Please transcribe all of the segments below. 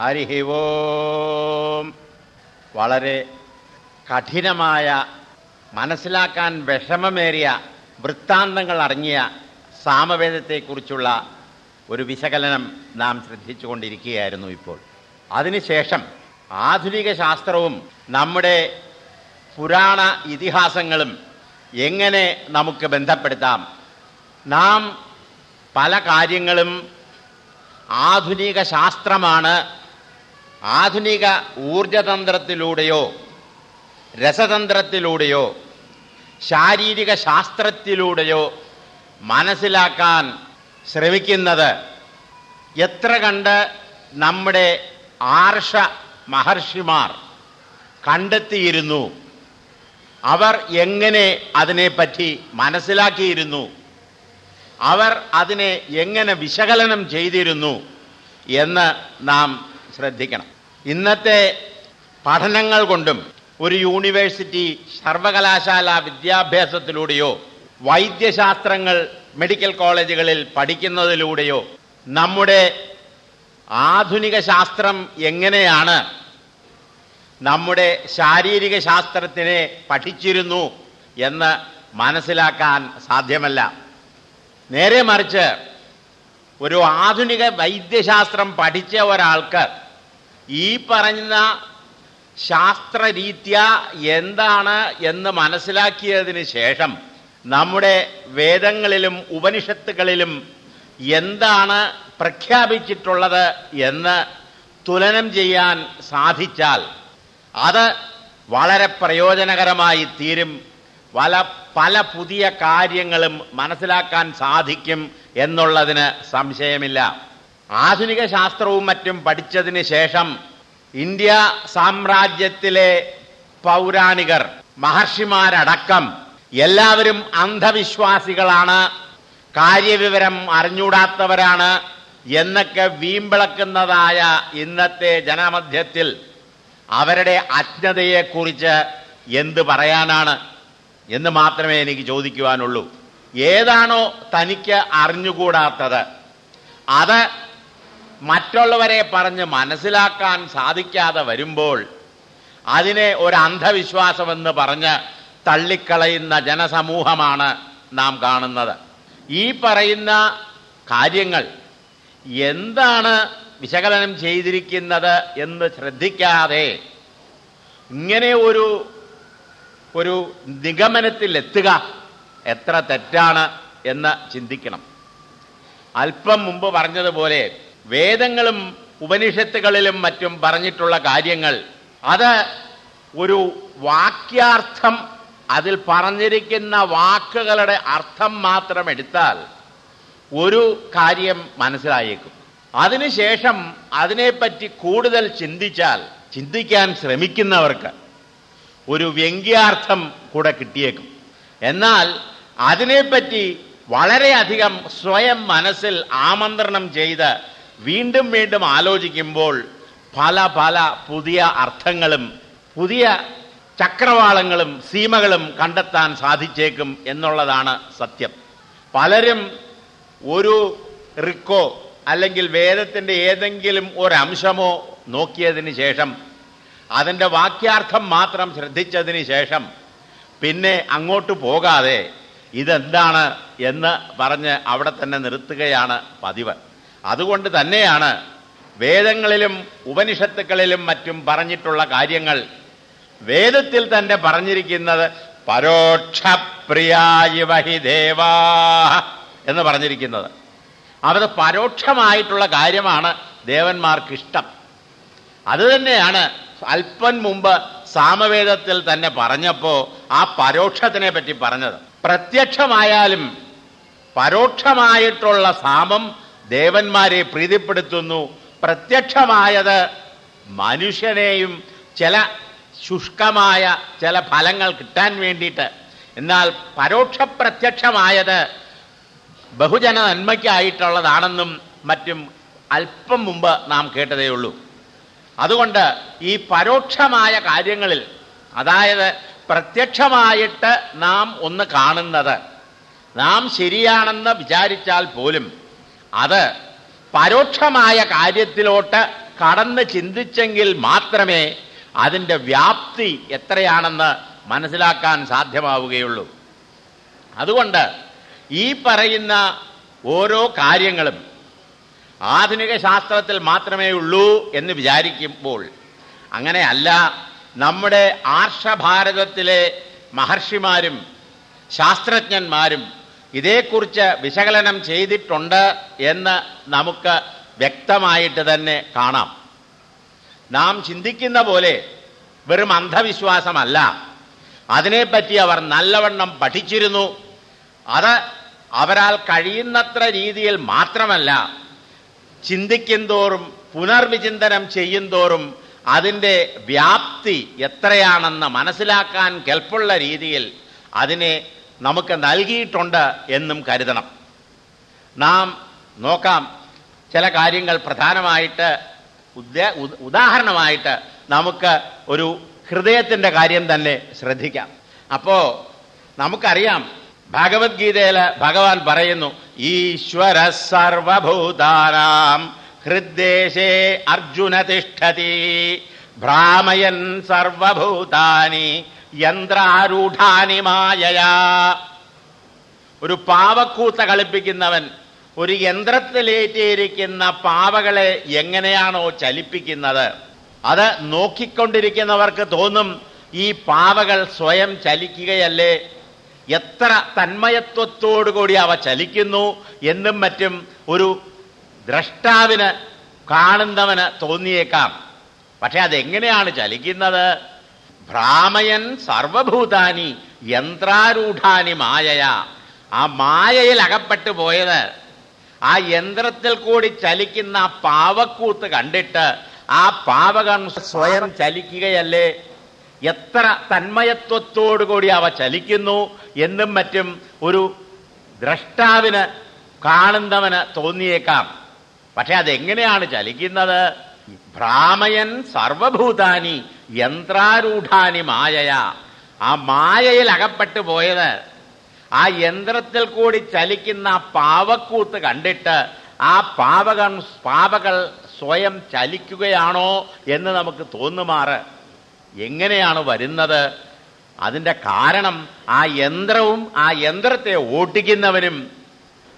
ഹരി ഓം. വളരെ കഠിനമായ മനസ്സിലാക്കാൻ വിഷമമേറിയ വൃത്താന്തങ്ങൾ അടങ്ങിയ സാമവേദത്തെക്കുറിച്ചുള്ള ഒരു വിശകലനം നാം ശ്രദ്ധിച്ചുകൊണ്ടിരിക്കുകയായിരുന്നു ഇപ്പോൾ. അതിനുശേഷം ആധുനിക ശാസ്ത്രവും നമ്മുടെ പുരാണ ഇതിഹാസങ്ങളും എങ്ങനെ നമുക്ക് ബന്ധപ്പെടുത്താം? നാം പല കാര്യങ്ങളും ആധുനിക ശാസ്ത്രമാണ് ആധുനിക ഊർജതന്ത്രത്തിലൂടെയോ രസതന്ത്രത്തിലൂടെയോ ശാരീരിക ശാസ്ത്രത്തിലൂടെയോ മനസ്സിലാക്കാൻ ശ്രമിക്കുന്നത് എത്ര കണ്ട് നമ്മുടെ ആർഷ മഹർഷിമാർ കണ്ടെത്തിയിരുന്നു. അവർ എങ്ങനെ അതിനെപ്പറ്റി മനസ്സിലാക്കിയിരുന്നു. അവർ അതിനെ എങ്ങനെ വിശകലനം ചെയ്തിരുന്നു എന്ന് നാം ശ്രദ്ധിക്കണം. ഇന്നത്തെ പഠനങ്ങൾ കൊണ്ടും ഒരു യൂണിവേഴ്സിറ്റി സർവകലാശാല വിദ്യാഭ്യാസത്തിലൂടെയോ വൈദ്യശാസ്ത്രങ്ങൾ മെഡിക്കൽ കോളേജുകളിൽ പഠിക്കുന്നതിലൂടെയോ നമ്മുടെ ആധുനിക ശാസ്ത്രം എങ്ങനെയാണ് നമ്മുടെ ശാരീരിക ശാസ്ത്രത്തിനെ പഠിച്ചിരുന്നു എന്ന് മനസ്സിലാക്കാൻ സാധ്യമല്ല. നേരെ മറിച്ച് ഒരു ആധുനിക വൈദ്യശാസ്ത്രം പഠിച്ച ഒരാൾക്ക് ഈ പറഞ്ഞ ശാസ്ത്രരീത്യ എന്താണ് എന്ന് മനസ്സിലാക്കിയതിന് ശേഷം നമ്മുടെ വേദങ്ങളിലും ഉപനിഷത്തുകളിലും എന്താണ് പ്രഖ്യാപിച്ചിട്ടുള്ളത് എന്ന് തുലനം ചെയ്യാൻ സാധിച്ചാൽ അത് വളരെ പ്രയോജനകരമായി തീരും. പല പല പുതിയ കാര്യങ്ങളും മനസ്സിലാക്കാൻ സാധിക്കും എന്നുള്ളതിന് സംശയമില്ല. ആധുനിക ശാസ്ത്രവും മറ്റും പഠിച്ചതിന് ശേഷം ഇന്ത്യ സാമ്രാജ്യത്തിലെ പൗരാണികർ മഹർഷിമാരടക്കം എല്ലാവരും അന്ധവിശ്വാസികളാണ്. കാര്യവിവരം അറിഞ്ഞൂടാത്തവരാണ് എന്നൊക്കെ വീമ്പിളക്കുന്നതായ ഇന്നത്തെ ജനമധ്യത്തിൽ അവരുടെ അജ്ഞതയെക്കുറിച്ച് എന്ത് പറയാനാണ് എന്ന് മാത്രമേ എനിക്ക് ചോദിക്കുവാനുള്ളൂ. ഏതാണോ തനിക്ക് അറിഞ്ഞുകൂടാത്തത്. അത് മറ്റുള്ളവരെ പറഞ്ഞ് മനസ്സിലാക്കാൻ സാധിക്കാതെ വരുമ്പോൾ അതിനെ ഒരു അന്ധവിശ്വാസമെന്ന് പറഞ്ഞ് തള്ളിക്കളയുന്ന ജനസമൂഹമാണ് നാം കാണുന്നത്. ഈ പറയുന്ന കാര്യങ്ങൾ എന്താണ് വിശകലനം ചെയ്തിരിക്കുന്നത് എന്ന് ശ്രദ്ധിക്കാതെ ഇങ്ങനെ ഒരു ഒരു നിഗമനത്തിലെത്തുക എത്ര തെറ്റാണ് എന്ന് ചിന്തിക്കണം. അല്പം മുമ്പ് പറഞ്ഞതുപോലെ വേദങ്ങളും ഉപനിഷത്തുകളിലും മറ്റും പറഞ്ഞിട്ടുള്ള കാര്യങ്ങൾ. അത് ഒരു വാക്യാർത്ഥം അതിൽ പറഞ്ഞിരിക്കുന്ന വാക്കുകളുടെ അർത്ഥം മാത്രം എടുത്താൽ ഒരു കാര്യം മനസ്സിലായേക്കും. അതിനുശേഷം അതിനെപ്പറ്റി കൂടുതൽ ചിന്തിച്ചാൽ ചിന്തിക്കാൻ ശ്രമിക്കുന്നവർക്ക് ഒരു വ്യംഗ്യാർത്ഥം കൂടെ കിട്ടിയേക്കും. എന്നാൽ അതിനെപ്പറ്റി വളരെയധികം സ്വയം മനസ്സിൽ ആമന്ത്രണം ചെയ്ത് വീണ്ടും വീണ്ടും ആലോചിക്കുമ്പോൾ പല പല പുതിയ അർത്ഥങ്ങളും പുതിയ ചക്രവാളങ്ങളും സീമകളും കണ്ടെത്താൻ സാധിച്ചേക്കും എന്നുള്ളതാണ് സത്യം. പലരും ഒരു റിക്കോ അല്ലെങ്കിൽ വേദത്തിന്റെ ഏതെങ്കിലും ഒരംശമോ നോക്കിയതിന് ശേഷം അതിന്റെ വാക്യാർത്ഥം മാത്രം ശ്രദ്ധിച്ചതിന് ശേഷം പിന്നെ അങ്ങോട്ട് പോകാതെ ഇതെന്താണ് എന്ന് പറഞ്ഞ് അവിടെ തന്നെ നിർത്തുകയാണ് പതിവ്. അതുകൊണ്ട് തന്നെയാണ് വേദങ്ങളിലും ഉപനിഷത്തുക്കളിലും മറ്റും പറഞ്ഞിട്ടുള്ള കാര്യങ്ങൾ വേദത്തിൽ തന്നെ പറഞ്ഞിരിക്കുന്നത് പരോക്ഷപ്രിയായി വഹി ദേവാ എന്ന് പറഞ്ഞിരിക്കുന്നത്. അവർ പരോക്ഷമായിട്ടുള്ള കാര്യമാണ് ദേവന്മാർക്ക് ഇഷ്ടം അത് തന്നെയാണ് അല്പം മുമ്പ് സാമവേദത്തിൽ തന്നെ പറഞ്ഞപ്പോ ആ പരോക്ഷത്തിനെ പറ്റി പറഞ്ഞത്. പ്രത്യക്ഷമായാലും പരോക്ഷമായിട്ടുള്ള സാമം ദേവന്മാരെ പ്രീതിപ്പെടുത്തുന്നു. പ്രത്യക്ഷമായത് മനുഷ്യനെയും ചില ശുഷ്കമായ ചില ഫലങ്ങൾ കിട്ടാൻ വേണ്ടിയിട്ട്. എന്നാൽ പരോക്ഷ പ്രത്യക്ഷമായത് ബഹുജന നന്മയ്ക്കായിട്ടുള്ളതാണെന്നും മറ്റും അല്പം മുമ്പ് നാം കേട്ടതേ ഉള്ളൂ. അതുകൊണ്ട് ഈ പരോക്ഷമായ കാര്യങ്ങളിൽ അതായത് പ്രത്യക്ഷമായിട്ട് നാം ഒന്ന് കാണുന്നത് നാം ശരിയാണെന്ന് വിചാരിച്ചാൽ പോലും അത് പരോക്ഷമായ കാര്യത്തിലോട്ട് കടന്ന് ചിന്തിച്ചെങ്കിൽ മാത്രമേ അതിന്റെ വ്യാപ്തി എത്രയാണെന്ന് മനസ്സിലാക്കാൻ സാധ്യമാവുകയുള്ളൂ. അതുകൊണ്ട് ഈ പറയുന്ന ഓരോ കാര്യങ്ങളും ആധുനിക ശാസ്ത്രത്തിൽ മാത്രമേ ഉള്ളൂ എന്ന് വിചാരിക്കുമ്പോൾ അങ്ങനെയല്ല നമ്മുടെ ആർഷഭാരതത്തിലെ മഹർഷിമാരും ശാസ്ത്രജ്ഞന്മാരും ഇതേക്കുറിച്ച് വിശകലനം ചെയ്തിട്ടുണ്ട് എന്ന് നമുക്ക് വ്യക്തമായിട്ട് തന്നെ കാണാം. നാം ചിന്തിക്കുന്ന പോലെ വെറും അന്ധവിശ്വാസമല്ല. അതിനെപ്പറ്റി അവർ നല്ലവണ്ണം പഠിച്ചിരുന്നു. അത് അവരാൽ കഴിയുന്നത്ര രീതിയിൽ മാത്രമല്ല ചിന്തിക്കും തോറും പുനർവിചിന്തനം ചെയ്യും തോറും അതിന്റെ വ്യാപ്തി എത്രയാണെന്ന് മനസ്സിലാക്കാൻ കെൽപ്പുള്ള രീതിയിൽ അതിനെ നമുക്ക് നൽകിയിട്ടുണ്ട് എന്നും കരുതണം. നാം നോക്കാം ചില കാര്യങ്ങൾ പ്രധാനമായിട്ട് ഉദാഹരണമായിട്ട് നമുക്ക് ഒരു ഹൃദയത്തിന്റെ കാര്യം തന്നെ ശ്രദ്ധിക്കാം. അപ്പോ നമുക്കറിയാം ഭഗവത്ഗീതയിൽ ഭഗവാൻ പറയുന്നു ഈശ്വര സർവഭൂതാനാം ഹൃദ്ദേശേ അർജുന തിഷ്ഠതി ഭ്രാമയൻ സർവഭൂതാനി യന്ത്രാരൂഢാനി മായയാ. ഒരു പാവക്കൂത്ത കളിപ്പിക്കുന്നവൻ ഒരു യന്ത്രത്തിലേറ്റിയിരിക്കുന്ന പാവകളെ എങ്ങനെയാണോ ചലിപ്പിക്കുന്നത്? അത് നോക്കിക്കൊണ്ടിരിക്കുന്നവർക്ക് തോന്നും ഈ പാവകൾ സ്വയം ചലിക്കുകയല്ലേ? എത്ര തന്മയത്വത്തോടുകൂടി അവ ചലിക്കുന്നു എന്നും മറ്റും ഒരു ദ്രഷ്ടാവിന് കാണുന്നവന് തോന്നിയേക്കാം. പക്ഷെ അതെങ്ങനെയാണ് ചലിക്കുന്നത്? ഭ്രാമയൻ സർവഭൂതാനി യന്ത്രാരൂഢാനി മായയ. ആ മായയിൽ അകപ്പെട്ടു പോയത് ആ യന്ത്രത്തിൽ കൂടി ചലിക്കുന്ന ആ പാവക്കൂത്ത് കണ്ടിട്ട് ആ പാവകൻ സ്വയം ചലിക്കുകയല്ലേ? എത്ര തന്മയത്വത്തോടുകൂടി അവ ചലിക്കുന്നു എന്നും മറ്റും ഒരു ദ്രഷ്ടാവിന് കാണുന്നവന് തോന്നിയേക്കാം. പക്ഷെ അതെങ്ങനെയാണ് ചലിക്കുന്നത്? ഭ്രാമയൻ സർവഭൂതാനി യന്ത്രാരൂഢാനി മായയാ. ആ മായയിൽ അകപ്പെട്ടു പോയത്. ആ യന്ത്രത്തിൽ കൂടി ചലിക്കുന്ന പാവക്കൂത്ത് കണ്ടിട്ട് ആ പാവകൾ പാവകൾ സ്വയം ചലിക്കുകയാണോ എന്ന് നമുക്ക് തോന്നുമാറ്. എങ്ങനെയാണ് വരുന്നത്? അതിന്റെ കാരണം ആ യന്ത്രവും ആ യന്ത്രത്തെ ഓട്ടിക്കുന്നവനും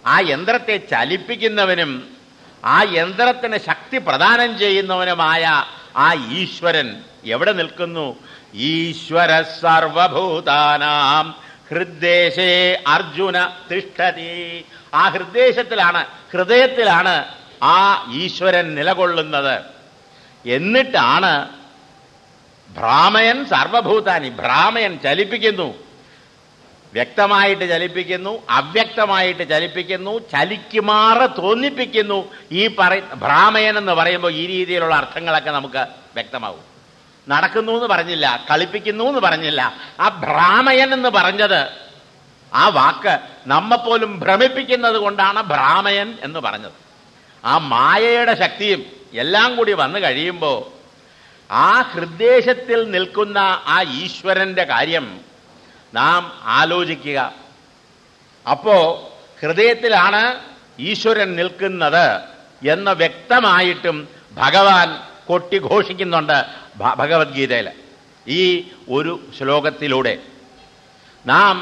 ആ യന്ത്രത്തെ ചലിപ്പിക്കുന്നവനും ആ യന്ത്രത്തിന് ശക്തി പ്രദാനം ചെയ്യുന്നവനുമായ ആ ഈശ്വരൻ. എവിടെ നിൽക്കുന്നു? ഈശ്വര സർവഭൂതാനാം ഹൃദ്ദേശേ അർജുന തിഷ്ഠതി. ആ ഹൃദ്ദേശത്തിലാണ് ഹൃദയത്തിലാണ് ആ ഈശ്വരൻ നിലകൊള്ളുന്നത്. എന്നിട്ടാണ് ഭ്രാമയൻ സർവഭൂതാനി ഭ്രാമയൻ ചലിപ്പിക്കുന്നു. വ്യക്തമായിട്ട് ചലിപ്പിക്കുന്നു അവ്യക്തമായിട്ട് ചലിപ്പിക്കുന്നു ചലിക്കുമാറ് തോന്നിപ്പിക്കുന്നു ഈ പറ ഭ്രാമയൻ എന്ന് പറയുമ്പോൾ ഈ രീതിയിലുള്ള അർത്ഥങ്ങളൊക്കെ നമുക്ക് വ്യക്തമാവും. നടക്കുന്നു എന്ന് പറഞ്ഞില്ല കളിപ്പിക്കുന്നു എന്ന് പറഞ്ഞില്ല. ആ ഭ്രാമയൻ എന്ന് പറഞ്ഞത് ആ വാക്ക് നമ്മെപ്പോലും ഭ്രമിപ്പിക്കുന്നത് കൊണ്ടാണ് ഭ്രാമയൻ എന്ന് പറഞ്ഞത്. ആ മായയുടെ ശക്തിയും എല്ലാം കൂടി വന്നു കഴിയുമ്പോൾ ആ ഹൃദ്ദേശത്തിൽ നിൽക്കുന്ന ആ ഈശ്വരന്റെ കാര്യം നാം ആലോചിക്കുക. അപ്പോ ഹൃദയത്തിലാണ് ഈശ്വരൻ നിൽക്കുന്നത് എന്ന് വ്യക്തമായിട്ടും ഭഗവാൻ കൊട്ടിഘോഷിക്കുന്നുണ്ട് ഘോഷിക്കുന്നുണ്ട് ഭഗവത്ഗീതയിൽ. ഈ ഒരു ശ്ലോകത്തിലൂടെ നാം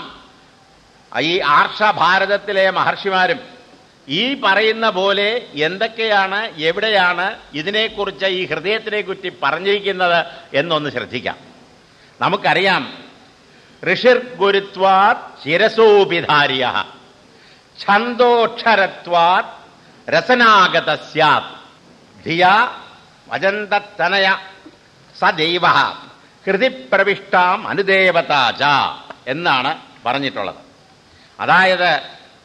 ഈ ആർഷഭാരതത്തിലെ മഹർഷിമാരും ഈ പറയുന്ന പോലെ എന്തൊക്കെയാണ് എവിടെയാണ് ഇതിനെക്കുറിച്ച് ഈ ഹൃദയത്തിനെ കുറ്റി പറഞ്ഞിരിക്കുന്നത് എന്നൊന്ന് ശ്രദ്ധിക്കാം. നമുക്കറിയാം ഋഷിർ ഗുരുത്വാത് ശിരസോപിധാര്യ ഛന്തോക്ഷരത്വാത് രസനാഗത സ്യാത് ധിയ വജന്തനയ സദൈവ കൃതിപ്രവിഷ്ടാം അനുദേവതാച എന്നാണ് പറഞ്ഞിട്ടുള്ളത്. അതായത്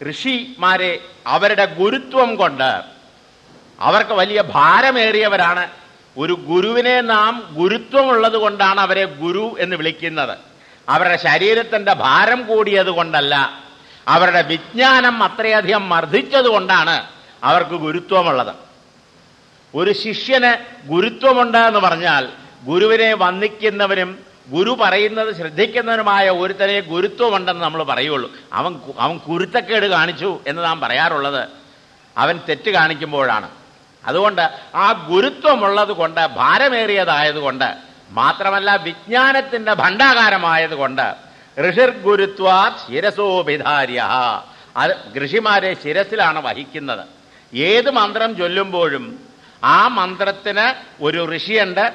ഋഷിമാരെ അവരുടെ ഗുരുത്വം കൊണ്ട് അവർക്ക് വലിയ ഭാരമേറിയവരാണ്. ഒരു ഗുരുവിനെ നാം ഗുരുത്വമുള്ളത് കൊണ്ടാണ് അവരെ ഗുരു എന്ന് വിളിക്കുന്നത്. അവരുടെ ശരീരത്തിന്റെ ഭാരം കൂടിയത് കൊണ്ടല്ല. അവരുടെ വിജ്ഞാനം അത്രയധികം മർദ്ദിച്ചത് കൊണ്ടാണ് അവർക്ക് ഗുരുത്വമുള്ളത്. ഒരു ശിഷ്യന് ഗുരുത്വമുണ്ട് എന്ന് പറഞ്ഞാൽ ഗുരുവിനെ വന്ദിക്കുന്നവനും ഗുരു പറയുന്നത് ശ്രദ്ധിക്കുന്നവനുമായ ഒരുത്തനെ ഗുരുത്വമുണ്ടെന്ന് നമ്മൾ പറയുള്ളൂ. അവൻ അവൻ കുരുത്തക്കേട് കാണിച്ചു എന്ന് നാം പറയാറുള്ളത്. അവൻ തെറ്റ് കാണിക്കുമ്പോഴാണ്. അതുകൊണ്ട് ആ ഗുരുത്വമുള്ളത് കൊണ്ട് ഭാരമേറിയതായതുകൊണ്ട് മാത്രമല്ല വിജ്ഞാനത്തിന്റെ ഭണ്ഡാകാരമായതുകൊണ്ട് ഋഷിർ ഗുരുത്വാ ശിരസോഭിധാര്യ അത് ഋഷിമാരെ ശിരസിലാണ് വഹിക്കുന്നത്. ഏത് മന്ത്രം ചൊല്ലുമ്പോഴും ആ മന്ത്രത്തിന് ഒരു ഋഷിയുണ്ട്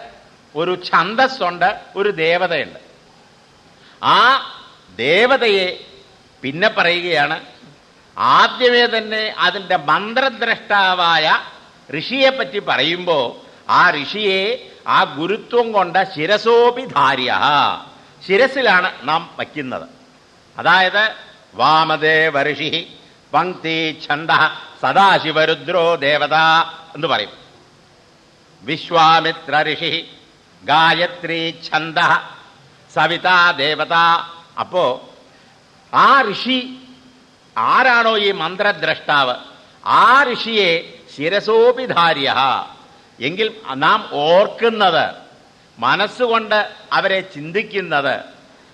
ഒരു ഛന്തസ്സുണ്ട് ഒരു ദേവതയുണ്ട്. ആ ദേവതയെ പിന്നെ പറയുകയാണ് ആദ്യമേ തന്നെ അതിന്റെ മന്ത്രദ്രഷ്ടാവായ ഋഷിയെ പറ്റി പറയുമ്പോൾ ആ ഋഷിയെ ആ ഗുരുത്വം കൊണ്ട് ശിരസോപിധാര്യ. ശിരസിലാണ് നാം വയ്ക്കുന്നത്. അതായത് വാമദേവ ഋഷി പങ്ക്തി ഛന്ദ സദാശിവരുദ്രോ ദേവത എന്ന് പറയും. വിശ്വാമിത്ര ഋഷി ഗായത്രി ഛന്ദ സവിത ദേവത. അപ്പോ ആ ഋഷി ആരാണോ ഈ മന്ത്രദ്രഷ്ടാവ്? ആ ഋഷിയെ ശിരസോപിധാര്യ. എങ്കിൽ നാം ഓർക്കുന്നത് മനസ്സുകൊണ്ട് അവരെ ചിന്തിക്കുന്നത്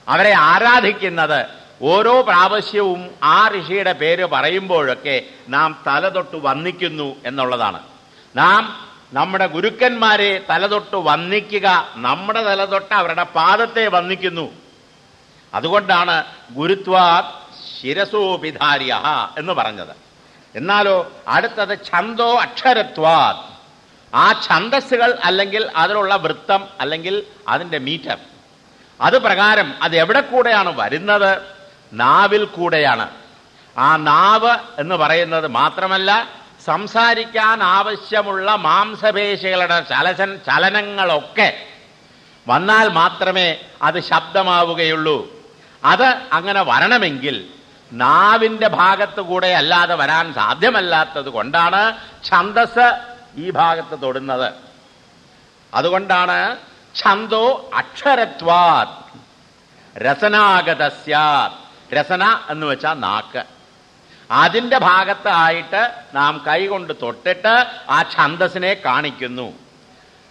അവരെ ആരാധിക്കുന്നത് ഓരോ പ്രാവശ്യവും ആ ഋഷിയുടെ പേര് പറയുമ്പോഴൊക്കെ നാം തലതൊട്ട് വന്നിക്കുന്നു എന്നുള്ളതാണ്. നാം നമ്മുടെ ഗുരുക്കന്മാരെ തലതൊട്ട് വന്ദിക്കുക നമ്മുടെ തലതൊട്ട് അവരുടെ പാദത്തെ വന്ദിക്കുന്നു. അതുകൊണ്ടാണ് ഗുരുത്വാ ശിരസോപിധാര്യ എന്ന് പറഞ്ഞത്. എന്നാലോ അടുത്തത് ഛന്തോ അക്ഷരത്വാത് ആ ഛന്തസ്സുകൾ അല്ലെങ്കിൽ അതിലുള്ള വൃത്തം അല്ലെങ്കിൽ അതിന്റെ മീറ്റർ. അത് പ്രകാരം അത് എവിടെ കൂടെയാണ് വരുന്നത്? നാവിൽ കൂടെയാണ്. ആ നാവ് എന്ന് പറയുന്നത് മാത്രമല്ല സംസാരിക്കാൻ ആവശ്യമുള്ള മാംസപേശികളുടെ ചലചൻ ചലനങ്ങളൊക്കെ വന്നാൽ മാത്രമേ അത് ശബ്ദമാവുകയുള്ളൂ. അത് അങ്ങനെ വരണമെങ്കിൽ നാവിന്റെ ഭാഗത്ത് കൂടെ അല്ലാതെ വരാൻ സാധ്യമല്ലാത്തത് കൊണ്ടാണ് ഛന്തസ് ഈ ഭാഗത്ത് തൊടുന്നത്. അതുകൊണ്ടാണ് ഛന്തോ അക്ഷരത്വാത് രസനാഗതസ്യാത്. രസന എന്ന് വെച്ചാൽ നാക്ക്. അതിന്റെ ഭാഗത്തായിട്ട് നാം കൈകൊണ്ട് തൊട്ടിട്ട് ആ ഛന്തസിനെ കാണിക്കുന്നു.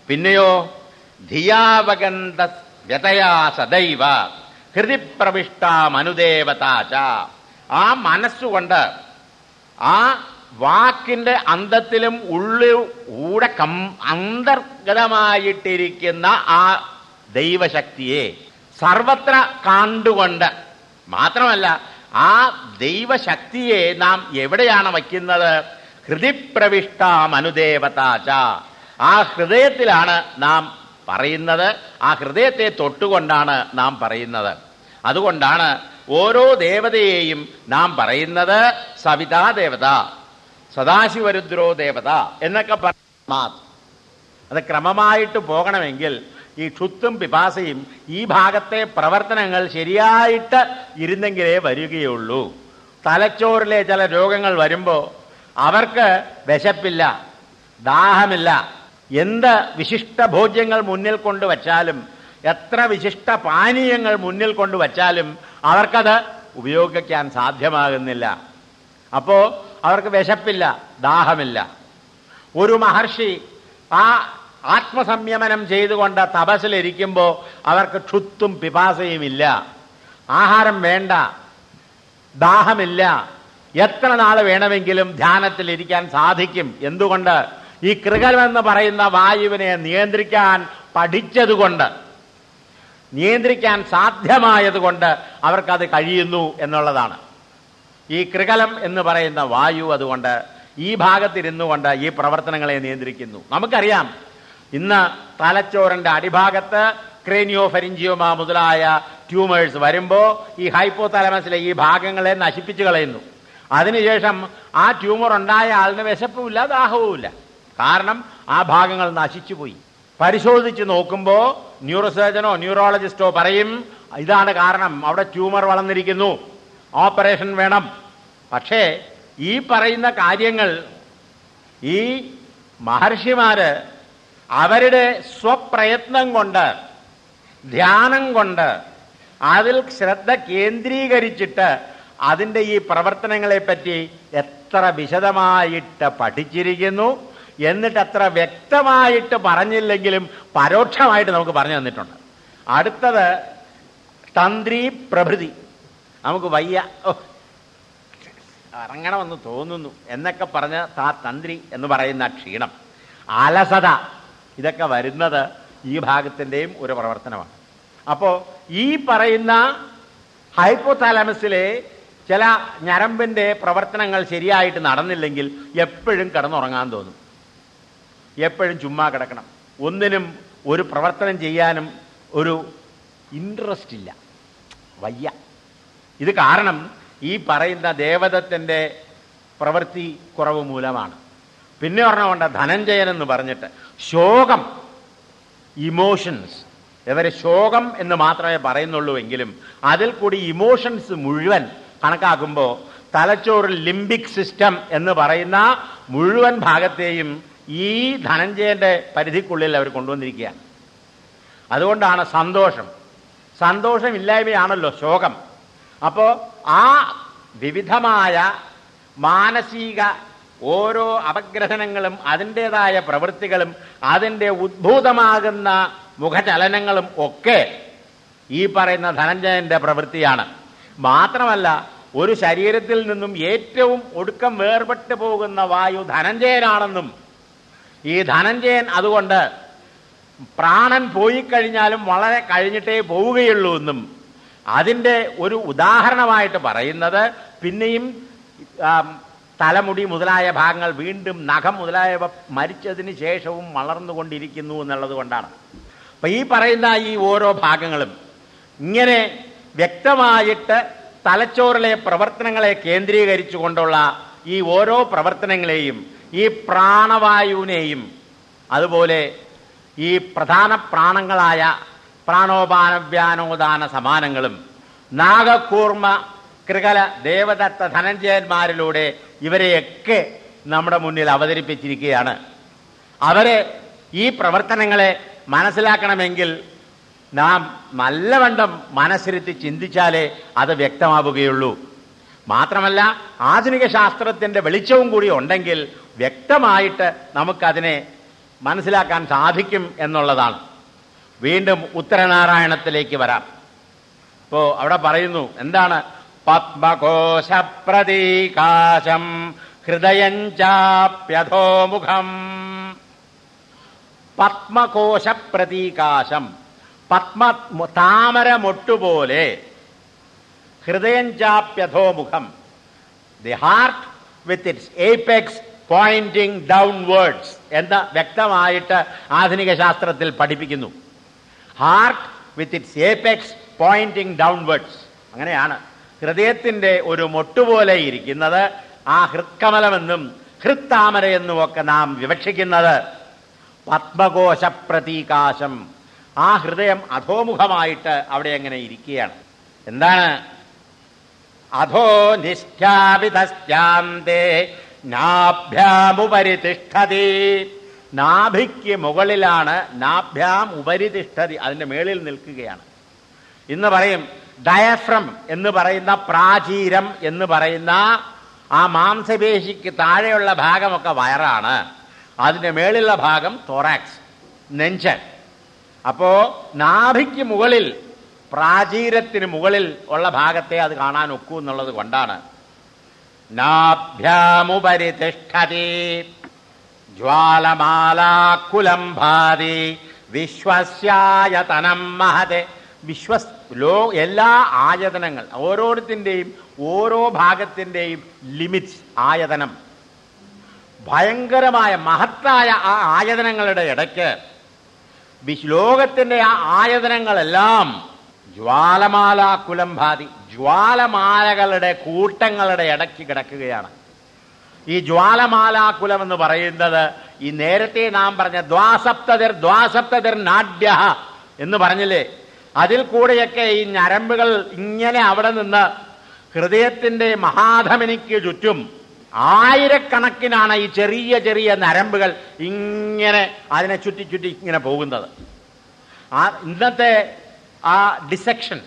പിന്നെയോ ധിയാവഗന്ധ വ്യതയാ സദൈവ ഹൃതിപ്രവിഷ്ടാ മനുദേവതാച ആ മനസ്സുകൊണ്ട് ആ വാക്കിന്റെ അന്തത്തിലും ഉള്ളിൽ ഊടെ കം അന്തർഗതമായിട്ടിരിക്കുന്ന ആ ദൈവശക്തിയെ സർവത്ര കണ്ടുകൊണ്ട് മാത്രമല്ല ആ ദൈവശക്തിയെ നാം എവിടെയാണ് വയ്ക്കുന്നത്? ഹൃതിപ്രവിഷ്ടാമനുദേവതാച ആ ഹൃദയത്തിലാണ് നാം പറയുന്നത്. ആ ഹൃദയത്തെ തൊട്ടുകൊണ്ടാണ് നാം പറയുന്നത്. അതുകൊണ്ടാണ് ഓരോ ദേവതയെയും നാം പറയുന്നത് സവിതാ ദേവത സദാശിവരുദ്രോ ദേവത എന്നൊക്കെ പറ അത് ക്രമമായിട്ട് പോകണമെങ്കിൽ ഈ ക്ഷുത്തും പിപാസയും ഈ ഭാഗത്തെ പ്രവർത്തനങ്ങൾ ശരിയായിട്ട് ഇരുന്നെങ്കിലേ വരികയുള്ളൂ. തലച്ചോറിലെ ചില രോഗങ്ങൾ വരുമ്പോൾ അവർക്ക് വിശപ്പില്ല ദാഹമില്ല. എന്ത് വിശിഷ്ട ഭോജ്യങ്ങൾ മുന്നിൽ കൊണ്ടുവച്ചാലും എത്ര വിശിഷ്ട പാനീയങ്ങൾ മുന്നിൽ കൊണ്ടുവച്ചാലും അവർക്കത് ഉപയോഗിക്കാൻ സാധ്യമാകുന്നില്ല. അപ്പോ അവർക്ക് വിശപ്പില്ല ദാഹമില്ല. ഒരു മഹർഷി ആ ആത്മസംയമനം ചെയ്തുകൊണ്ട് തപസ്സിലിരിക്കുമ്പോൾ അവർക്ക് ക്ഷുത്തും പിപാസയും ഇല്ല ആഹാരം വേണ്ട ദാഹമില്ല. എത്ര നാൾ വേണമെങ്കിലും ധ്യാനത്തിൽ ഇരിക്കാൻ സാധിക്കും. എന്തുകൊണ്ട്? ഈ കൃകലമെന്ന് പറയുന്ന വായുവിനെ നിയന്ത്രിക്കാൻ പഠിച്ചതുകൊണ്ട്. നിയന്ത്രിക്കാൻ സാധ്യമായതുകൊണ്ട് അവർക്കത് കഴിയുന്നു എന്നുള്ളതാണ്. ഈ കൃകലം എന്ന് പറയുന്ന വായു അതുകൊണ്ട് ഈ ഭാഗത്തിരുന്നു കൊണ്ട് ഈ പ്രവർത്തനങ്ങളെ നിയന്ത്രിക്കുന്നു. നമുക്കറിയാം ഇന്ന് തലച്ചോറിന്റെ അടിഭാഗത്ത് ക്രേനിയോ ഫെരിഞ്ചിയോമ മുതലായ ട്യൂമേഴ്സ് വരുമ്പോൾ ഈ ഹൈപ്പോ തലമസിലെ ഈ ഭാഗങ്ങളെ നശിപ്പിച്ചു കളയുന്നു. അതിനുശേഷം ആ ട്യൂമർ ഉണ്ടായ ആളിന് വിശപ്പുമില്ല ദാഹവുമില്ല. കാരണം ആ ഭാഗങ്ങൾ നശിച്ചുപോയി. പരിശോധിച്ച് നോക്കുമ്പോൾ ന്യൂറോസർജനോ ന്യൂറോളജിസ്റ്റോ പറയും ഇതാണ് കാരണം അവിടെ ട്യൂമർ വളർന്നിരിക്കുന്നു. ഓപ്പറേഷൻ വേണം. പക്ഷേ ഈ പറയുന്ന കാര്യങ്ങൾ ഈ മഹർഷിമാര് അവരുടെ സ്വപ്രയത്നം കൊണ്ട് ധ്യാനം കൊണ്ട് അതിൽ ശ്രദ്ധ കേന്ദ്രീകരിച്ചിട്ട് അതിന്റെ ഈ പ്രവർത്തനങ്ങളെ പറ്റി എത്ര വിശദമായിട്ട് പഠിച്ചിരിക്കുന്നു എന്നിട്ട് അത്ര വ്യക്തമായിട്ട് പറഞ്ഞില്ലെങ്കിലും പരോക്ഷമായിട്ട് നമുക്ക് പറഞ്ഞു തന്നിട്ടുണ്ട്. അടുത്തത് തന്ത്രി പ്രഭൃതി. നമുക്ക് വയ്യ ഇറങ്ങണമെന്ന് തോന്നുന്നു എന്നൊക്കെ പറഞ്ഞ താ തന്ത്രി എന്ന് പറയുന്ന ക്ഷീണം. അലസത. ഇതൊക്കെ വരുന്നത് ഈ ഭാഗത്തിന്റെയും ഒരു പ്രവർത്തനമാണ്. അപ്പോൾ ഈ പറയുന്ന ഹൈപ്പോതാലമസിലെ ചില ഞരമ്പിന്റെ പ്രവർത്തനങ്ങൾ ശരിയായിട്ട് നടന്നില്ലെങ്കിൽ എപ്പോഴും കിടന്നുറങ്ങാൻ തോന്നും. എപ്പോഴും ചുമ്മാ കിടക്കണം. ഒന്നിനും ഒരു പ്രവർത്തനം ചെയ്യാനും ഒരു ഇൻട്രസ്റ്റ് ഇല്ല. വയ്യ. ഇത് കാരണം ഈ പറയുന്ന ദേവതത്തിന്റെ പ്രവൃത്തി കുറവ് മൂലമാണ്. പിന്നെ പറഞ്ഞുകൊണ്ട് ധനഞ്ജയൻ എന്ന് പറഞ്ഞിട്ട്. ശോകം. ഇമോഷൻസ് ഇവരെ ശോകം എന്ന് മാത്രമേ പറയുന്നുള്ളൂ എങ്കിലും അതിൽ കൂടി ഇമോഷൻസ് മുഴുവൻ കണക്കാക്കുമ്പോൾ തലച്ചോറിൽ ലിംബിക് സിസ്റ്റം എന്ന് പറയുന്ന മുഴുവൻ ഭാഗത്തെയും ഈ ധനഞ്ജയന്റെ പരിധിക്കുള്ളിൽ അവർ കൊണ്ടുവന്നിരിക്കുകയാണ്. അതുകൊണ്ടാണ് സന്തോഷം. സന്തോഷമില്ലായ്മയാണല്ലോ ശോകം. അപ്പോൾ ആ വിവിധമായ മാനസിക ഓരോ അപഗ്രഹനങ്ങളും അതിന്റെതായ പ്രവൃത്തികളും അതിന്റെ ഉദ്ഭൂതമാകുന്ന മുഖചലനങ്ങളും ഒക്കെ ഈ പറയുന്ന ധനഞ്ജയന്റെ പ്രവൃത്തിയാണ്. മാത്രമല്ല ഒരു ശരീരത്തിൽ നിന്നും ഏറ്റവും ഒടുക്കം വേർപെട്ടു പോകുന്ന വായു ധനഞ്ജയനാണെന്നും ഈ ധനഞ്ജയൻ അതുകൊണ്ട് പ്രാണൻ പോയി കഴിഞ്ഞാലും വളരെ കഴിഞ്ഞിട്ടേ പോവുകയുള്ളൂ എന്നും അതിന്റെ ഒരു ഉദാഹരണമായിട്ട് പറയുന്നത് പിന്നെയും തലമുടി മുതലായ ഭാഗങ്ങൾ വീണ്ടും നഖം മുതലായവ മരിച്ചതിന് ശേഷവും വളർന്നുകൊണ്ടിരിക്കുന്നു എന്നുള്ളത് കൊണ്ടാണ്. അപ്പൊ ഈ പറയുന്ന ഈ ഓരോ ഭാഗങ്ങളും ഇങ്ങനെ വ്യക്തമായിട്ട് തലച്ചോറിലെ പ്രവർത്തനങ്ങളെ കേന്ദ്രീകരിച്ചു കൊണ്ടുള്ള ഈ ഓരോ പ്രവർത്തനങ്ങളെയും ഈ പ്രാണവായുവിനെയും അതുപോലെ ഈ പ്രധാന പ്രാണങ്ങളായ പ്രാണോപാനവ്യാനോദാന സമാനങ്ങളും നാഗകൂർമ്മ കൃകല ദേവദത്ത ധനഞ്ജയന്മാരിലൂടെ ഇവരെയൊക്കെ നമ്മുടെ മുന്നിൽ അവതരിപ്പിച്ചിരിക്കുകയാണ്. അവരെ ഈ പ്രവർത്തനങ്ങളെ മനസ്സിലാക്കണമെങ്കിൽ നാം നല്ലവണ്ണം മനസ്സിരുത്തി ചിന്തിച്ചാലേ അത് വ്യക്തമാവുകയുള്ളൂ. മാത്രമല്ല ആധുനിക ശാസ്ത്രത്തിന്റെ വെളിച്ചവും കൂടി ഉണ്ടെങ്കിൽ വ്യക്തമായിട്ട് നമുക്കതിനെ മനസ്സിലാക്കാൻ സാധിക്കും എന്നുള്ളതാണ്. വീണ്ടും ഉത്തരനാരായണത്തിലേക്ക് വരാം. ഇപ്പോ അവിടെ പറയുന്നു എന്താണ്? പത്മകോശ പ്രതീകാശം ഹൃദയം ചാപ്യധോമുഖം പത്മകോശ പ്രതീകാശം പത്മ താമര മൊട്ടുപോലെ ഹൃദയം ചാപ്യധോമുഖം the heart with its apex pointing downwards എന്ന് വ്യക്തമായിട്ട് ആധുനിക ശാസ്ത്രത്തിൽ പഠിപ്പിക്കുന്നു. Heart with its apex pointing downwards അങ്ങനെയാണ് ഹൃദയത്തിന്റെ ഒരു മൊട്ടുപോലെ ഇരിക്കുന്നത് ആ ഹൃത്കമലമെന്നും ഹൃത്താമരയെന്നും ഒക്കെ നാം വിവക്ഷിക്കുന്നത്. പത്മകോശ പ്രതീകാശം ആ ഹൃദയം അധോമുഖമായിട്ട് അവിടെ എങ്ങനെ ഇരിക്കുകയാണ്? എന്താണ്? അധോ തിഷ്ഠതി നാഭിക്ക് മുകളിലാണ് നാഭ്യാം ഉപരി തിഷ്ഠതി അതിന്റെ മേളിൽ നിൽക്കുകയാണ്. ഇന്ന് പറയും ഡയഫ്രം എന്ന് പറയുന്ന പ്രാചീരം എന്ന് പറയുന്ന ആ മാംസപേശിക്ക് താഴെയുള്ള ഭാഗമൊക്കെ വയറാണ്. അതിന്റെ മേളിലുള്ള ഭാഗം തൊറാക്സ് നെഞ്ചൻ. അപ്പോ നാഭിക്ക് മുകളിൽ പ്രാചീരത്തിന് മുകളിൽ ഉള്ള ഭാഗത്തെ അത് കാണാൻ ഒക്കൂ എന്നുള്ളത് കൊണ്ടാണ്. നാഭ്യാമുപരി ജ്വാലമാലാക്കുലംഭാതി വിശ്വസ്യായതനം മഹതെ. വിശ്വസ് ലോ എല്ലാ ആയതനങ്ങൾ ഓരോരുത്തിന്റെയും ഓരോ ഭാഗത്തിന്റെയും ലിമിറ്റ്സ് ആയതനം. ഭയങ്കരമായ മഹത്തായ ആ ആയതനങ്ങളുടെ ഇടയ്ക്ക് ലോകത്തിന്റെ ആ ആയതനങ്ങളെല്ലാം ജ്വാലമാല കുലംഭാതി ജ്വാലമാലകളുടെ കൂട്ടങ്ങളുടെ ഇടയ്ക്ക് കിടക്കുകയാണ്. ഈ ജ്വാലമാലാകുലം എന്ന് പറയുന്നത് ഈ നേരത്തെ നാം പറഞ്ഞ ദ്വാസപ്തതിർ ദ്വാസപ്തതിർ നാഡ്യ എന്ന് പറഞ്ഞില്ലേ? അതിൽ കൂടെയൊക്കെ ഈ ഞരമ്പുകൾ ഇങ്ങനെ അവിടെ നിന്ന് ഹൃദയത്തിന്റെ മഹാധമനിക്ക് ചുറ്റും ആയിരക്കണക്കിനാണ് ഈ ചെറിയ ചെറിയ നരമ്പുകൾ ഇങ്ങനെ അതിനെ ചുറ്റി ചുറ്റി ഇങ്ങനെ പോകുന്നത്. ആ ഇന്നത്തെ ആ ഡിസെക്ഷൻ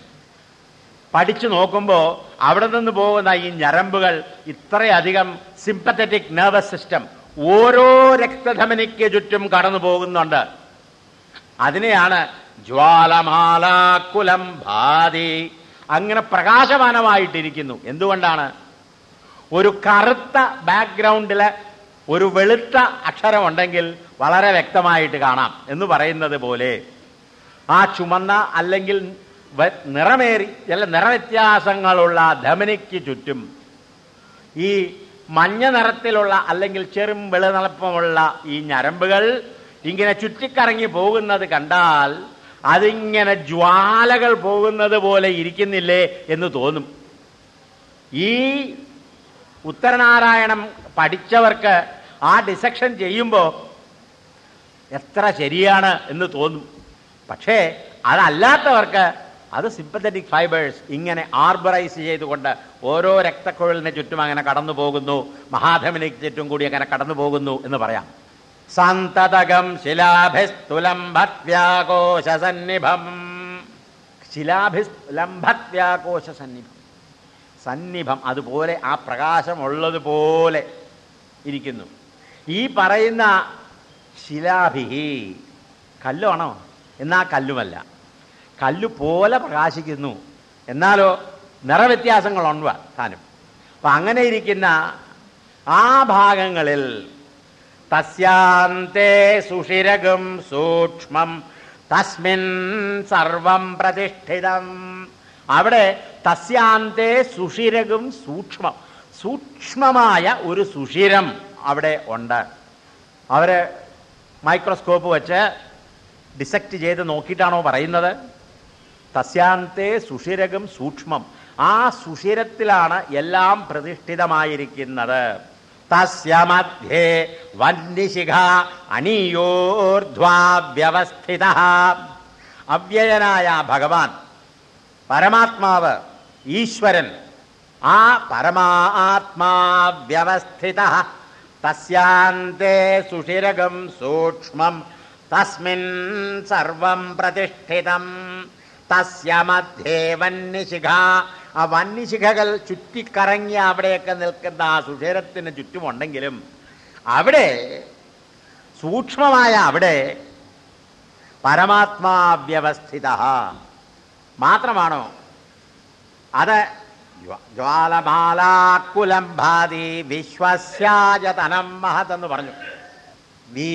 പഠിച്ചു നോക്കുമ്പോൾ അവിടെ നിന്ന് പോകുന്ന ഈ ഞരമ്പുകൾ ഇത്രയധികം സിമ്പത്തറ്റിക് നെർവസ് സിസ്റ്റം ഓരോ രക്തധമനിക്ക് ചുറ്റും കടന്നു പോകുന്നുണ്ട് അതിനെയാണ് ജ്വാലമാലാക്കുലം ഭാതി. അങ്ങനെ പ്രകാശമാനമായിട്ടിരിക്കുന്നു. എന്തുകൊണ്ടാണ്? ഒരു കറുത്ത ബാക്ക്ഗ്രൗണ്ടിൽ ഒരു വെളുത്ത അക്ഷരമുണ്ടെങ്കിൽ വളരെ വ്യക്തമായിട്ട് കാണാം എന്ന് പറയുന്നത് പോലെ ആ ചുമന്ന അല്ലെങ്കിൽ നിറമേറി ചില നിറവ്യത്യാസങ്ങളുള്ള ധമനിക്ക് ചുറ്റും ഈ മഞ്ഞ നിറത്തിലുള്ള അല്ലെങ്കിൽ ചെറും വെളുനിളപ്പമുള്ള ഈ ഞരമ്പുകൾ ഇങ്ങനെ ചുറ്റിക്കറങ്ങി പോകുന്നത് കണ്ടാൽ അതിങ്ങനെ ജ്വാലകൾ പോകുന്നത് പോലെ ഇരിക്കുന്നില്ലേ എന്ന് തോന്നും. ഈ ഉത്തരനാരായണം പഠിച്ചവർക്ക് ആ ഡിസക്ഷൻ ചെയ്യുമ്പോൾ എത്ര ശരിയാണ് എന്ന് തോന്നും. പക്ഷേ അതല്ലാത്തവർക്ക് അത് സിമ്പത്തറ്റിക് ഫൈബേഴ്സ് ഇങ്ങനെ ആർബറൈസ് ചെയ്തുകൊണ്ട് ഓരോ രക്തക്കുഴലിന് ചുറ്റും അങ്ങനെ കടന്നു പോകുന്നു മഹാധമനിക്ക് ചുറ്റും കൂടി അങ്ങനെ കടന്നു പോകുന്നു എന്ന് പറയാം. സന്തതകം ശിലാഭിസ്തുലംഭത്യാകോശസന്നിഭം ശിലാഭിസ്തുലംഭത്യാകോശസന്നിഭം ശിലാഭിസ്തുലംഭത്യാകോശ സന്നിഭം അതുപോലെ ആ പ്രകാശമുള്ളതുപോലെ ഇരിക്കുന്നു. ഈ പറയുന്ന ശിലാഭി കല്ലുവാണോ? എന്നാ കല്ലുമല്ല. കല്ലു പോലെ പ്രകാശിക്കുന്നു. എന്നാലോ നിറവ്യത്യാസങ്ങളുണ്ട് താനും. അപ്പം അങ്ങനെ ഇരിക്കുന്ന ആ ഭാഗങ്ങളിൽ തസ്യാന്തേ സുഷിരകം സൂക്ഷ്മം. തസ്മിൻ സർവം പ്രതിഷ്ഠിതം. അവിടെ തസ്യാന്തേ സുഷിരകും സൂക്ഷ്മം. സൂക്ഷ്മമായ ഒരു സുഷിരം അവിടെ ഉണ്ട്. അവർ മൈക്രോസ്കോപ്പ് വെച്ച് ഡിസക്റ്റ് ചെയ്ത് നോക്കിയിട്ടാണോ പറയുന്നത്? തസ്യാന്തേ സുഷിരകം സൂക്ഷ്മം. ആ സുഷിരത്തിലാണ് എല്ലാം പ്രതിഷ്ഠിതമായിരിക്കുന്നത്. തസ്യ മധ്യേ വന്യശിഖ അനീയോർധ്വാ വ്യവസ്ഥിത അവ്യയനായ ഭഗവാൻ പരമാത്മാവ് ഈശ്വരൻ ആ പരമാത്മാ വ്യവസ്ഥിത തസ്യാന്തേ സുഷിരകം സൂക്ഷ്മം തസ്മിൻ സർവം പ്രതിഷ്ഠിതം തസ്യ മധ്യേ വന്യശിഖ ആ വന്യശിഖകൾ ചുറ്റിക്കറങ്ങി അവിടെയൊക്കെ നിൽക്കുന്ന ആ സുഷേരത്തിന് ചുറ്റുമുണ്ടെങ്കിലും അവിടെ സൂക്ഷ്മമായ അവിടെ പരമാത്മാവ്യവസ്ഥിത മാത്രമാണോ? അത് ജ്വ- ജ്വാലമാലാക്കുലം ഭാതി വിശ്വസ്യാജതനം മഹതെന്ന് പറഞ്ഞു.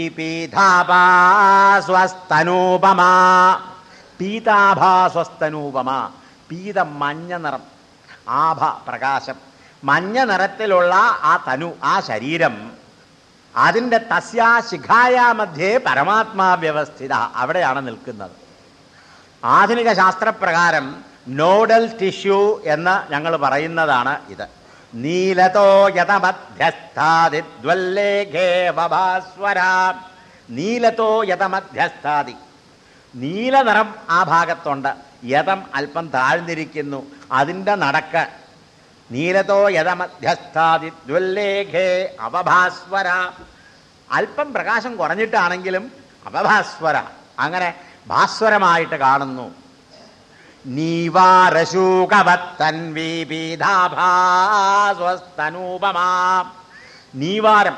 പീതാഭാസ്വസ്തനൂപമാ പീതാഭാസ്വസ്തനൂപമാ പീത മഞ്ഞ നിറം ആഭ പ്രകാശം. മഞ്ഞ നിറത്തിലുള്ള ആ തനു ആ ശരീരം അതിന്റെ തസ്യാ ശിഖായാ മധ്യേ പരമാത്മാ വ്യവസ്ഥിത അവിടെയാണ് നിൽക്കുന്നത്. ആധുനിക ശാസ്ത്രപ്രകാരം നോഡൽ ടിഷ്യൂ എന്ന് ഞങ്ങൾ പറയുന്നതാണ് ഇത്. നീലതോ യഥമധ്യസ്ഥാദിദ്വല്ലേഖേവഭാസ്വര നീലതോ യഥമധ്യസ്ഥാതി നീല നിറം ആ ഭാഗത്തുണ്ട്. യഥം അല്പം താഴ്ന്നിരിക്കുന്നു. അതിന്റെ നടക്ക് നീലതോ യഥമധ്യസ്ഥാദി ദ്വല്ലേഖേ അവഭാസ്വര. അല്പം പ്രകാശം കുറഞ്ഞിട്ടാണെങ്കിലും അവഭാസ്വര. അങ്ങനെ ഭാസ്വരമായിട്ട് കാണുന്നു. നീവാരം.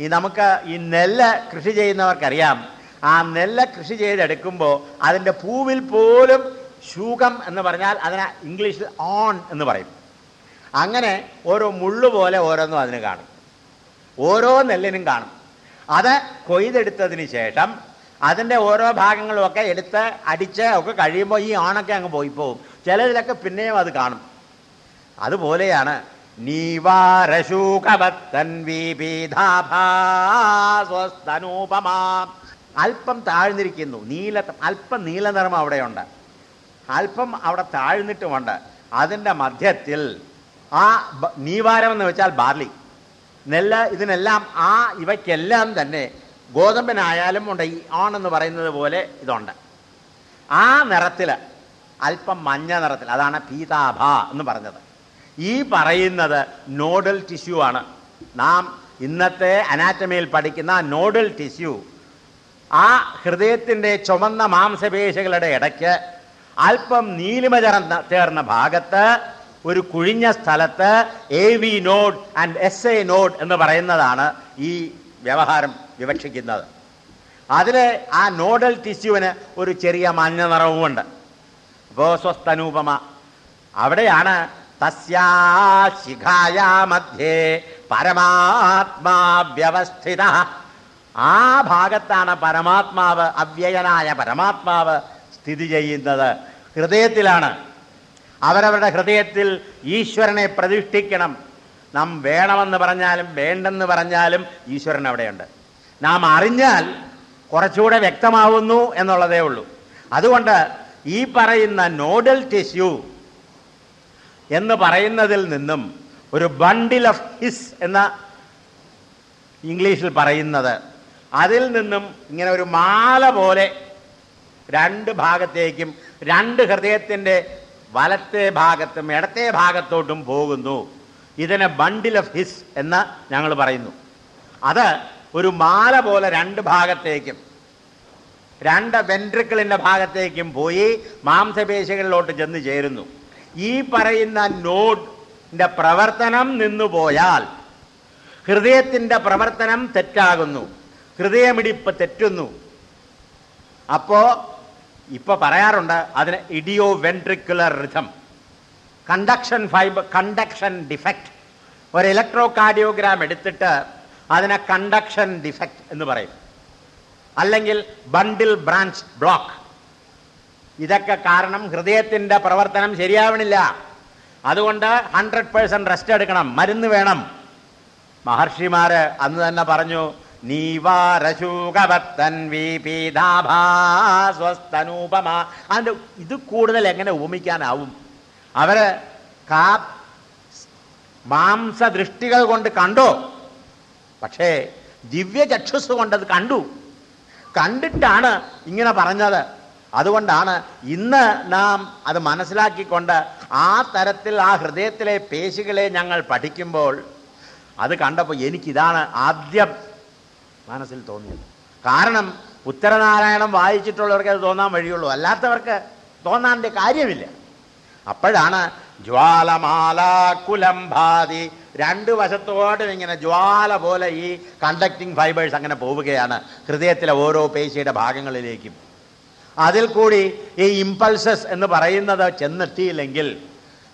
ഈ നമുക്ക് ഈ നെല്ല് കൃഷി ചെയ്യുന്നവർക്കറിയാം. ആ നെല്ല് കൃഷി ചെയ്തെടുക്കുമ്പോൾ അതിന്റെ പൂവിൽ പോലും ശൂകം എന്ന് പറഞ്ഞാൽ അതിനെ ഇംഗ്ലീഷിൽ ഓൺ എന്ന് പറയും. അങ്ങനെ ഓരോ മുള്ളു പോലെ ഓരോന്നും അതിന് കാണും. ഓരോ നെല്ലിനും കാണും. അത് കൊയ്തെടുത്തതിന് ശേഷം അതിന്റെ ഓരോ ഭാഗങ്ങളുമൊക്കെ എടുത്ത് അടിച്ച് ഒക്കെ കഴിയുമ്പോൾ ഈ ഓണൊക്കെ അങ്ങ് പോയി പോകും ചിലതിലൊക്കെ പിന്നെയും അത് കാണും. അതുപോലെയാണ് അല്പം താഴ്ന്നിരിക്കുന്നു. നീല അല്പം നീല നീലനിറം അവിടെയുണ്ട്. അല്പം അവിടെ താഴ്ന്നിട്ടുമുണ്ട് അതിന്റെ മധ്യത്തിൽ ആ നീവാരം എന്ന് വെച്ചാൽ ബാർലി. നെല്ല് ഇതിനെല്ലാം ആ ഇവയ്ക്കെല്ലാം തന്നെ ഗോതമ്പനായാലും ഉണ്ട് ഈ ഓൺ എന്ന് പറയുന്നത് പോലെ ഇതുണ്ട്. ആ നിറത്തിൽ അല്പം മഞ്ഞ നിറത്തിൽ അതാണ് പീതാഭ എന്ന് പറഞ്ഞത്. ഈ പറയുന്നത് നോഡൽ ടിഷ്യൂ ആണ്. നാം ഇന്നത്തെ അനാറ്റമിയിൽ പഠിക്കുന്ന നോഡൽ ടിഷ്യൂ. ആ ഹൃദയത്തിന്റെ ചുമന്ന മാംസപേശികളുടെ ഇടയ്ക്ക് അല്പം നീലിമ ചേർന്ന ചേർന്ന ഭാഗത്ത് ഒരു കുഴിഞ്ഞ സ്ഥലത്ത് A V node and S A node എന്ന് പറയുന്നതാണ് ഈ വ്യവഹാരം വിവക്ഷിക്കുന്നത്. അതിലെ ആ നോഡൽ ടിഷ്യൂവിന് ഒരു ചെറിയ മഞ്ഞ നിറവുമുണ്ട്. അപ്പോ സ്വസ്ഥനൂപമ. അവിടെയാണ് തസ്യാ ശിഖായാ മധ്യേ പരമാത്മാ വ്യവസ്ഥിത. ആ ഭാഗത്താണ് പരമാത്മാവ് അവ്യയനായ പരമാത്മാവ് സ്ഥിതി ചെയ്യുന്നത്. ഹൃദയത്തിലാണ്. അവരവരുടെ ഹൃദയത്തിൽ ഈശ്വരനെ പ്രതിഷ്ഠിക്കണം. നാം വേണമെന്ന് പറഞ്ഞാലും വേണ്ടെന്ന് പറഞ്ഞാലും ഈശ്വരൻ അവിടെയുണ്ട്. നാം അറിഞ്ഞാൽ കുറച്ചുകൂടെ വ്യക്തമാവുന്നു എന്നുള്ളതേ ഉള്ളൂ. അതുകൊണ്ട് ഈ പറയുന്ന നോഡൽ ടിഷ്യൂ എന്ന് പറയുന്നതിൽ നിന്നും ഒരു ബണ്ടിൽ ഓഫ് ഹിസ് എന്ന ഇംഗ്ലീഷിൽ പറയുന്നത് അതിൽ നിന്നും ഇങ്ങനെ ഒരു മാല പോലെ രണ്ട് ഭാഗത്തേക്കും രണ്ട് ഹൃദയത്തിന്റെ വലത്തെ ഭാഗത്തും ഇടത്തെ ഭാഗത്തോട്ടും പോകുന്നു. ഇതിനെ ബണ്ടിൽ ഓഫ് ഹിസ് എന്ന് ഞങ്ങൾ പറയുന്നു. അത് ഒരു മാല പോലെ രണ്ട് ഭാഗത്തേക്കും രണ്ട് വെൻട്രിക്കിളിന്റെ ഭാഗത്തേക്കും പോയി മാംസപേശികളിലോട്ട് ചെന്ന് ചേരുന്നു. ഈ പറയുന്ന നോഡിന്റെ പ്രവർത്തനം നിന്നുപോയാൽ ഹൃദയത്തിന്റെ പ്രവർത്തനം തെറ്റാകുന്നു. ഹൃദയമിടിപ്പ് തെറ്റുന്നു. അപ്പോ ഇപ്പൊ പറയാറുണ്ട് അതിന് idioventricular rhythm conduction fibre conduction defect ഒരു ഇലക്ട്രോ കാർഡിയോഗ്രാം എടുത്തിട്ട് അതിനെ കണ്ടക്ഷൻ ഡിഫക്റ്റ് എന്ന് പറയും. അല്ലെങ്കിൽ ബണ്ടിൽ ബ്രാഞ്ച് ബ്ലോക്ക് ഇതൊക്കെ കാരണം ഹൃദയത്തിന്റെ പ്രവർത്തനം ശരിയാവണില്ല. അതുകൊണ്ട് ഹൺഡ്രഡ് പേഴ്സെന്റ് റെസ്റ്റ് എടുക്കണം മരുന്ന് വേണം. മഹർഷിമാര് അന്ന് തന്നെ പറഞ്ഞു നീവാരശൂകവത്തൻ അതിന്റെ ഇത് കൂടുതൽ എങ്ങനെ ഉപമിക്കാനാവും അവർ കാ മാംസദൃഷ്ടികൾ കൊണ്ട് കണ്ടോ? പക്ഷേ ദിവ്യചക്ഷുസ് കൊണ്ടത് കണ്ടു. കണ്ടിട്ടാണ് ഇങ്ങനെ പറഞ്ഞത്. അതുകൊണ്ടാണ് ഇന്ന് നാം അത് മനസ്സിലാക്കിക്കൊണ്ട് ആ തരത്തിൽ ആ ഹൃദയത്തിലെ പേശികളെ ഞങ്ങൾ പഠിക്കുമ്പോൾ അത് കണ്ടപ്പോൾ എനിക്കിതാണ് ആദ്യം മനസ്സിൽ തോന്നിയത്. കാരണം ഉത്തരനാരായണം വായിച്ചിട്ടുള്ളവർക്ക് അത് തോന്നാൻ വഴിയുള്ളൂ. അല്ലാത്തവർക്ക് തോന്നാന്റെ കാര്യമില്ല. അപ്പോഴാണ് ജ്വാലമാല കുലംഭാതി രണ്ട് വശത്തോടും ഇങ്ങനെ ജ്വാല പോലെ ഈ കണ്ടക്ടിങ് ഫൈബേഴ്സ് അങ്ങനെ പോവുകയാണ് ഹൃദയത്തിലെ ഓരോ പേശിയുടെ ഭാഗങ്ങളിലേക്കും. അതിൽ കൂടി ഈ ഇമ്പൾസസ് എന്ന് പറയുന്നത് ചെന്നെത്തിയില്ലെങ്കിൽ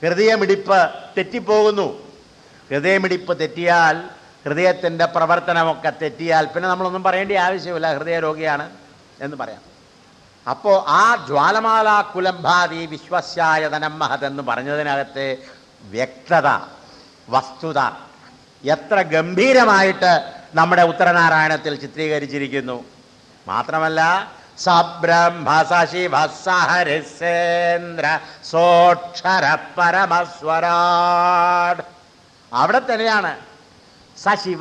ഹൃദയമിടിപ്പ് തെറ്റിപ്പോകുന്നു. ഹൃദയമിടിപ്പ് തെറ്റിയാൽ ഹൃദയത്തിന്റെ പ്രവർത്തനമൊക്കെ തെറ്റിയാൽ പിന്നെ നമ്മളൊന്നും പറയേണ്ട ആവശ്യമില്ല. ഹൃദയരോഗിയാണ് എന്ന് പറയാം. അപ്പോൾ ആ ജ്വാലമാല കുലംഭാതി വിശ്വസ്യായതനം മഹത് എന്ന് പറഞ്ഞതിനകത്തെ വ്യക്തത വസ്തുത എത്ര ഗംഭീരമായിട്ട് നമ്മുടെ ഉത്തരനാരായണത്തിൽ ചിത്രീകരിച്ചിരിക്കുന്നു. മാത്രമല്ല സബ്രഹ്മ സശിവ സഹരിസേന്ദ്ര സോക്ഷര പരമസ്വരാട് അവിടെ തന്നെയാണ് സശിവ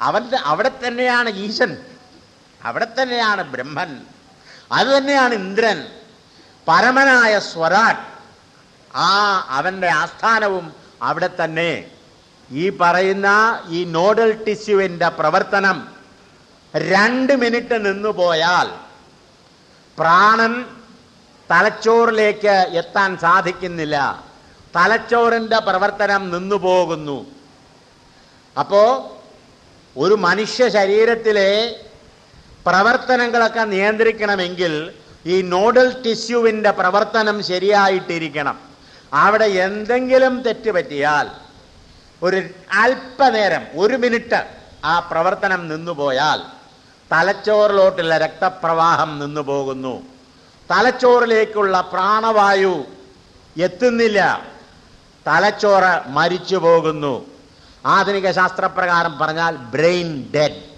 അവൻ അവിടെ തന്നെയാണ് ഈശൻ. അവിടെ തന്നെയാണ് ബ്രഹ്മൻ. അത് തന്നെയാണ് ഇന്ദ്രൻ. പരമനായ സ്വരാട് ആ അവന്റെ ആസ്ഥാനവും അവിടെ തന്നെ. ഈ പറയുന്ന ഈ നോഡൽ ടിഷ്യുവിന്റെ പ്രവർത്തനം രണ്ട് മിനിറ്റ് നിന്നു പോയാൽ പ്രാണൻ തലച്ചോറിലേക്ക് എത്താൻ സാധിക്കുന്നില്ല. തലച്ചോറിന്റെ പ്രവർത്തനം നിന്നു പോകുന്നു അപ്പോ ഒരു മനുഷ്യ ശരീരത്തിലെ പ്രവർത്തനങ്ങളൊക്കെ നിയന്ത്രിക്കണമെങ്കിൽ ഈ നോഡൽ ടിഷ്യൂവിന്റെ പ്രവർത്തനം ശരിയായിട്ടിരിക്കണം. അവിടെ എന്തെങ്കിലും തെറ്റ് പറ്റിയാൽ ഒരു അല്പനേരം ഒരു മിനിറ്റ് ആ പ്രവർത്തനം നിന്നുപോയാൽ തലച്ചോറിലോട്ടുള്ള രക്തപ്രവാഹം നിന്നു പോകുന്നു തലച്ചോറിലേക്കുള്ള പ്രാണവായു എത്തുന്നില്ല. തലച്ചോറ് മരിച്ചു പോകുന്നു ആധുനിക ശാസ്ത്രപ്രകാരം പറഞ്ഞാൽ ബ്രെയിൻ ഡെഡ്.